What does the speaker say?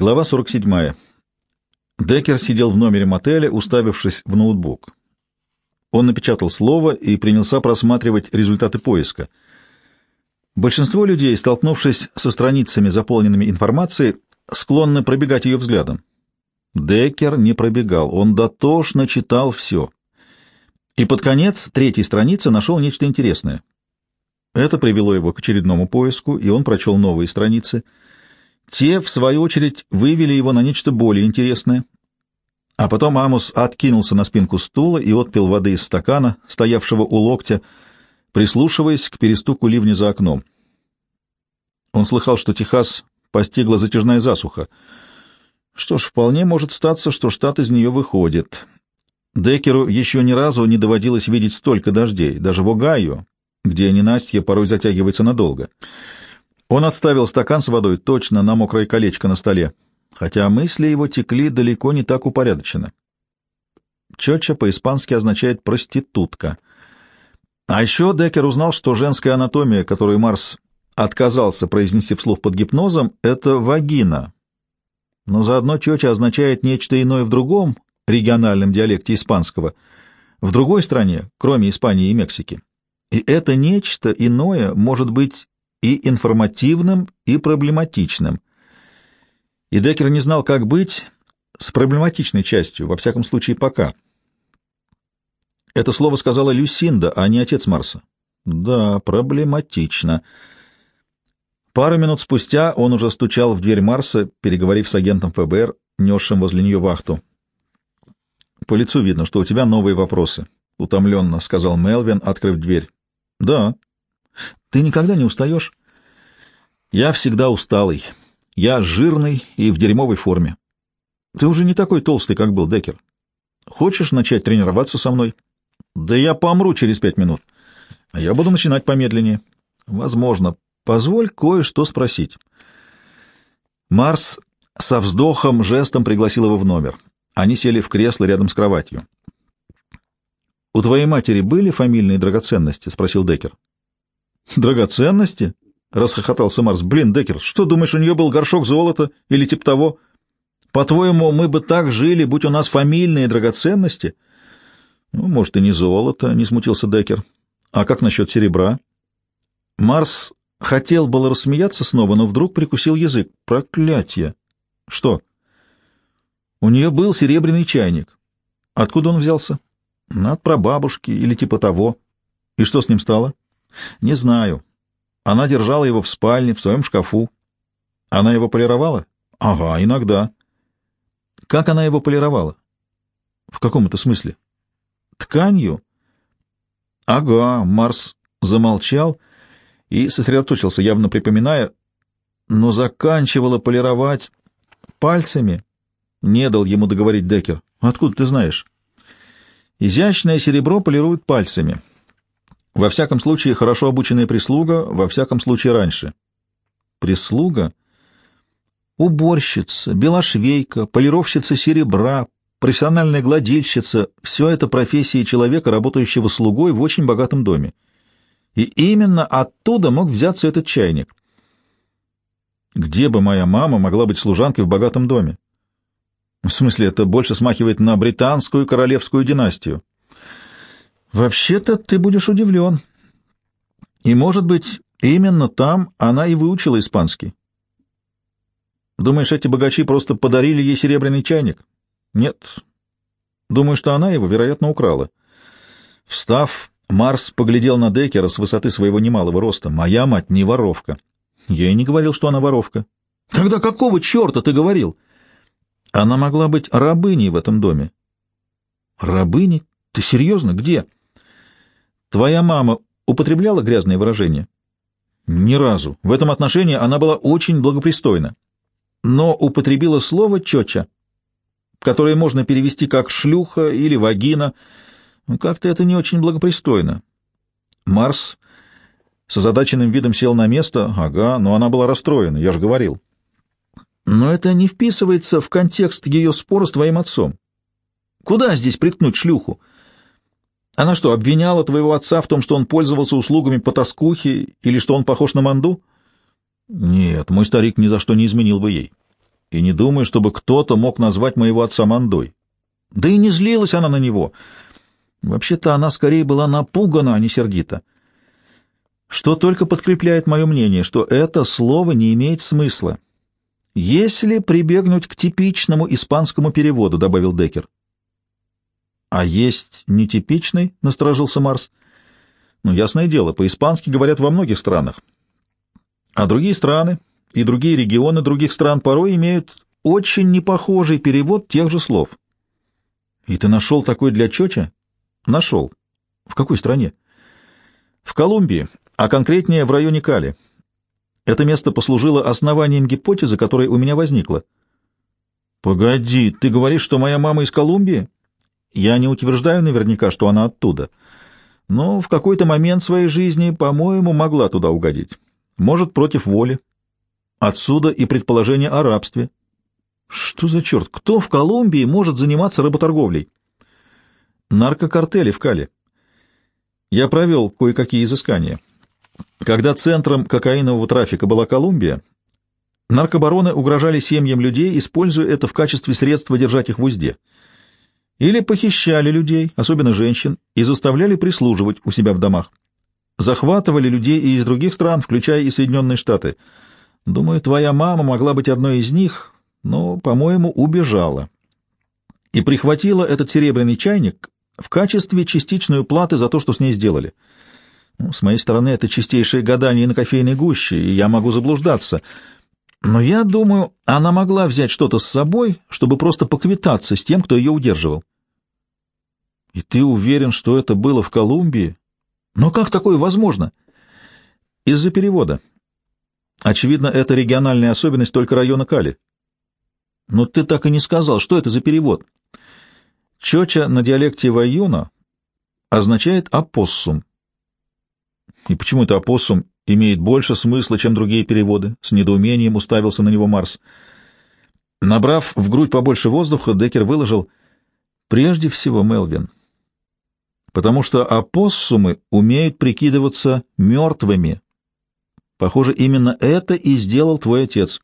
Глава 47. Деккер сидел в номере мотеля, уставившись в ноутбук. Он напечатал слово и принялся просматривать результаты поиска. Большинство людей, столкнувшись со страницами, заполненными информацией, склонны пробегать ее взглядом. Деккер не пробегал, он дотошно читал все. И под конец третьей страницы нашел нечто интересное. Это привело его к очередному поиску, и он прочел новые страницы — те, в свою очередь, вывели его на нечто более интересное. А потом Амус откинулся на спинку стула и отпил воды из стакана, стоявшего у локтя, прислушиваясь к перестуку ливня за окном. Он слыхал, что Техас постигла затяжная засуха. Что ж, вполне может статься, что штат из нее выходит. Декеру еще ни разу не доводилось видеть столько дождей, даже в Огайо, где ненастье порой затягивается надолго. Он отставил стакан с водой точно на мокрое колечко на столе, хотя мысли его текли далеко не так упорядоченно. Чоча по-испански означает «проститутка». А еще Деккер узнал, что женская анатомия, которую Марс отказался произнести вслух под гипнозом, — это вагина. Но заодно Чоча означает нечто иное в другом региональном диалекте испанского, в другой стране, кроме Испании и Мексики. И это нечто иное может быть и информативным, и проблематичным. И Деккер не знал, как быть с проблематичной частью, во всяком случае пока. Это слово сказала Люсинда, а не отец Марса. Да, проблематично. Пару минут спустя он уже стучал в дверь Марса, переговорив с агентом ФБР, несшим возле нее вахту. «По лицу видно, что у тебя новые вопросы», — утомленно сказал Мелвин, открыв дверь. «Да», ты никогда не устаешь? Я всегда усталый. Я жирный и в дерьмовой форме. Ты уже не такой толстый, как был, Деккер. Хочешь начать тренироваться со мной? Да я помру через пять минут. А я буду начинать помедленнее. Возможно. Позволь кое-что спросить. Марс со вздохом жестом пригласил его в номер. Они сели в кресло рядом с кроватью. — У твоей матери были фамильные драгоценности? — спросил Деккер. «Драгоценности?» — расхохотался Марс. «Блин, Деккер, что думаешь, у нее был горшок золота или типа того? По-твоему, мы бы так жили, будь у нас фамильные драгоценности?» «Ну, может, и не золото», — не смутился Деккер. «А как насчет серебра?» Марс хотел было рассмеяться снова, но вдруг прикусил язык. «Проклятье!» «Что?» «У нее был серебряный чайник. Откуда он взялся?» «От прабабушки или типа того. И что с ним стало?» Не знаю. Она держала его в спальне, в своем шкафу. Она его полировала? Ага, иногда. Как она его полировала? В каком это смысле? Тканью? Ага, Марс замолчал и сосредоточился, явно припоминая, но заканчивала полировать пальцами. Не дал ему договорить Деккер. Откуда ты знаешь? Изящное серебро полируют пальцами. Во всяком случае, хорошо обученная прислуга, во всяком случае, раньше. Прислуга? Уборщица, белошвейка, полировщица серебра, профессиональная гладильщица — все это профессии человека, работающего слугой в очень богатом доме. И именно оттуда мог взяться этот чайник. Где бы моя мама могла быть служанкой в богатом доме? В смысле, это больше смахивает на британскую королевскую династию. Вообще-то ты будешь удивлен. И, может быть, именно там она и выучила испанский. Думаешь, эти богачи просто подарили ей серебряный чайник? Нет. Думаю, что она его, вероятно, украла. Встав, Марс поглядел на Деккера с высоты своего немалого роста. Моя мать не воровка. Я и не говорил, что она воровка. Тогда какого черта ты говорил? Она могла быть рабыней в этом доме. Рабыней? Ты серьезно? Где? — Твоя мама употребляла грязные выражения? Ни разу. В этом отношении она была очень благопристойна. Но употребила слово «чоча», которое можно перевести как «шлюха» или «вагина». Ну, как-то это не очень благопристойно. Марс с озадаченным видом сел на место. Ага, но она была расстроена, я же говорил. Но это не вписывается в контекст ее спора с твоим отцом. Куда здесь приткнуть шлюху? Она что, обвиняла твоего отца в том, что он пользовался услугами потаскухи или что он похож на манду? Нет, мой старик ни за что не изменил бы ей. и не думаю, чтобы кто-то мог назвать моего отца Мандой. Да и не злилась она на него. Вообще-то она скорее была напугана, а не сердита. Что только подкрепляет мое мнение, что это слово не имеет смысла. Если прибегнуть к типичному испанскому переводу, добавил Деккер. А есть нетипичный, насторожился Марс. Ну, ясное дело, по-испански говорят во многих странах. А другие страны и другие регионы других стран порой имеют очень непохожий перевод тех же слов. И ты нашел такой для Чоча? Нашел. В какой стране? В Колумбии, а конкретнее в районе Кали. Это место послужило основанием гипотезы, которая у меня возникла. Погоди, ты говоришь, что моя мама из Колумбии? Я не утверждаю наверняка, что она оттуда. Но в какой-то момент своей жизни, по-моему, могла туда угодить. Может, против воли. Отсюда и предположение о рабстве. Что за черт? Кто в Колумбии может заниматься работорговлей? Наркокартели в Кале. Я провел кое-какие изыскания. Когда центром кокаинового трафика была Колумбия, наркобароны угрожали семьям людей, используя это в качестве средства держать их в узде. Или похищали людей, особенно женщин, и заставляли прислуживать у себя в домах. Захватывали людей и из других стран, включая и Соединенные Штаты. Думаю, твоя мама могла быть одной из них, но, по-моему, убежала. И прихватила этот серебряный чайник в качестве частичной платы за то, что с ней сделали. Ну, с моей стороны, это чистейшее гадание на кофейной гуще, и я могу заблуждаться. Но я думаю, она могла взять что-то с собой, чтобы просто поквитаться с тем, кто ее удерживал. И ты уверен, что это было в Колумбии? Но как такое возможно? Из-за перевода. Очевидно, это региональная особенность только района Кали. Но ты так и не сказал, что это за перевод. Чоча на диалекте Вайюна означает «опоссум». И почему это «опоссум» имеет больше смысла, чем другие переводы? С недоумением уставился на него Марс. Набрав в грудь побольше воздуха, Деккер выложил «Прежде всего, Мелвин, потому что опоссумы умеют прикидываться мертвыми. Похоже, именно это и сделал твой отец».